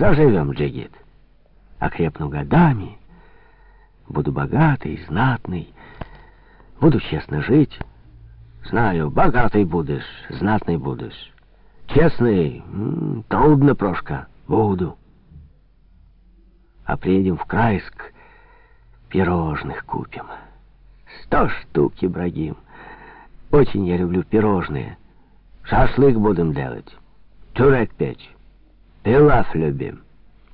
Заживем, Джигит. Окрепну годами, буду богатый, знатный, буду честно жить. Знаю, богатый будешь, знатный будешь. Честный, -м, трудно, Прошка, буду. А приедем в Крайск, пирожных купим. Сто штук, Ибрагим. Очень я люблю пирожные. Шашлык будем делать, тюрек печь, пилав любим.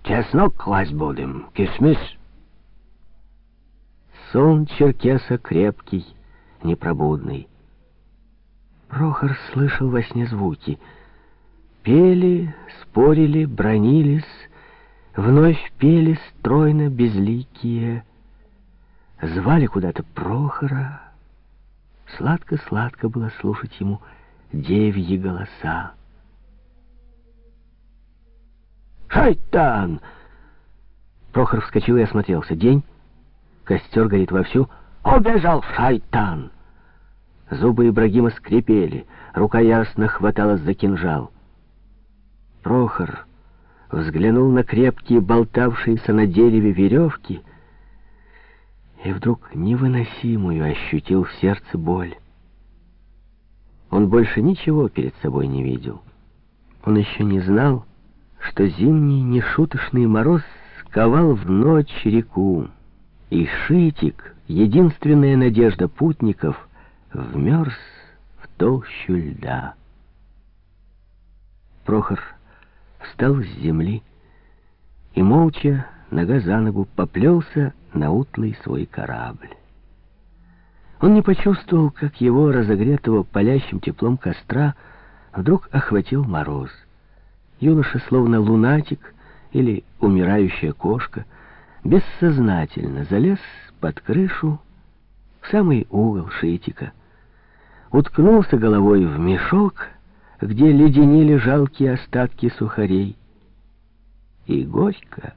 Чеснок класть будем, кисмис. Сон черкеса крепкий, непробудный. Прохор слышал во сне звуки. Пели, спорили, бронились, вновь пели стройно безликие. Звали куда-то Прохора. Сладко-сладко было слушать ему девьи голоса. «Шайтан!» Прохор вскочил и осмотрелся. День, костер горит вовсю. «Убежал шайтан!» Зубы Ибрагима скрипели, рука ясно хваталась за кинжал. Прохор взглянул на крепкие, болтавшиеся на дереве веревки и вдруг невыносимую ощутил в сердце боль. Он больше ничего перед собой не видел. Он еще не знал, что зимний нешуточный мороз сковал в ночь реку, и Шитик, единственная надежда путников, вмерз в толщу льда. Прохор встал с земли и молча, нога за ногу, поплелся на утлый свой корабль. Он не почувствовал, как его, разогретого палящим теплом костра, вдруг охватил мороз. Юноша, словно лунатик или умирающая кошка, бессознательно залез под крышу в самый угол шитика, уткнулся головой в мешок, где леденели жалкие остатки сухарей, и горько,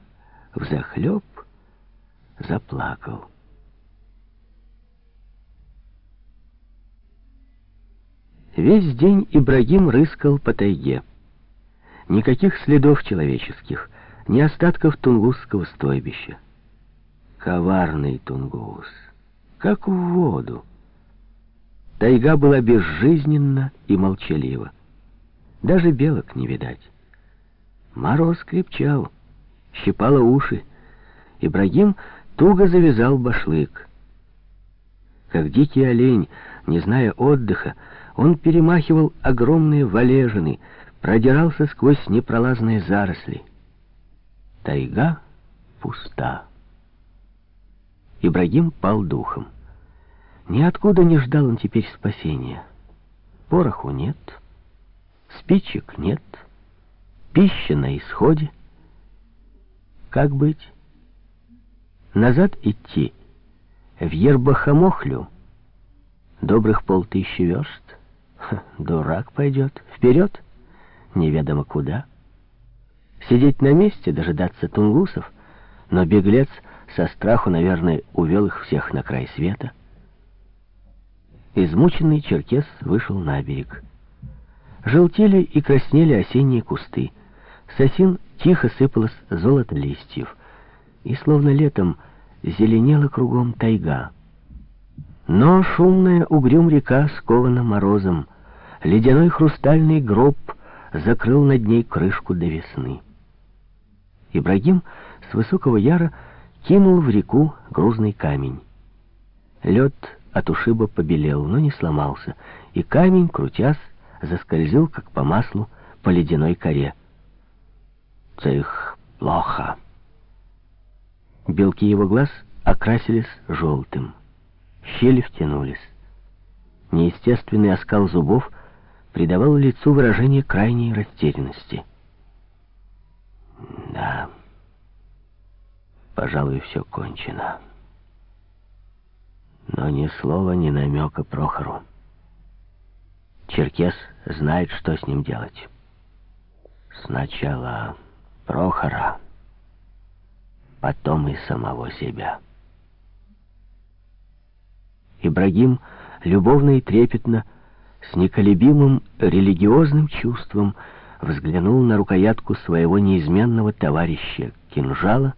взахлеб, заплакал. Весь день Ибрагим рыскал по тайге. Никаких следов человеческих, ни остатков тунгусского стойбища. Коварный тунгус, как в воду. Тайга была безжизненна и молчалива. Даже белок не видать. Мороз крепчал, щипало уши. Ибрагим туго завязал башлык. Как дикий олень, не зная отдыха, он перемахивал огромные валежины, продирался сквозь непролазные заросли. Тайга пуста. Ибрагим пал духом. Ниоткуда не ждал он теперь спасения. Пороху нет, спичек нет, пища на исходе. Как быть? Назад идти, в Ербахамохлю, добрых полтысячи верст. Ха, дурак пойдет. Вперед! Неведомо куда. Сидеть на месте, дожидаться тунгусов, но беглец со страху, наверное, увел их всех на край света. Измученный черкес вышел на берег. Желтели и краснели осенние кусты. С осин тихо сыпалось золото листьев, и словно летом зеленела кругом тайга. Но шумная угрюм река скована морозом, ледяной хрустальный гроб — закрыл над ней крышку до весны. Ибрагим с высокого яра кинул в реку грузный камень. Лед от ушиба побелел, но не сломался, и камень, крутясь, заскользил, как по маслу, по ледяной коре. «Цих плохо!» Белки его глаз окрасились желтым. Щели втянулись. Неестественный оскал зубов — придавал лицу выражение крайней растерянности. «Да, пожалуй, все кончено. Но ни слова, ни намека Прохору. Черкес знает, что с ним делать. Сначала Прохора, потом и самого себя». Ибрагим любовно и трепетно с неколебимым религиозным чувством взглянул на рукоятку своего неизменного товарища кинжала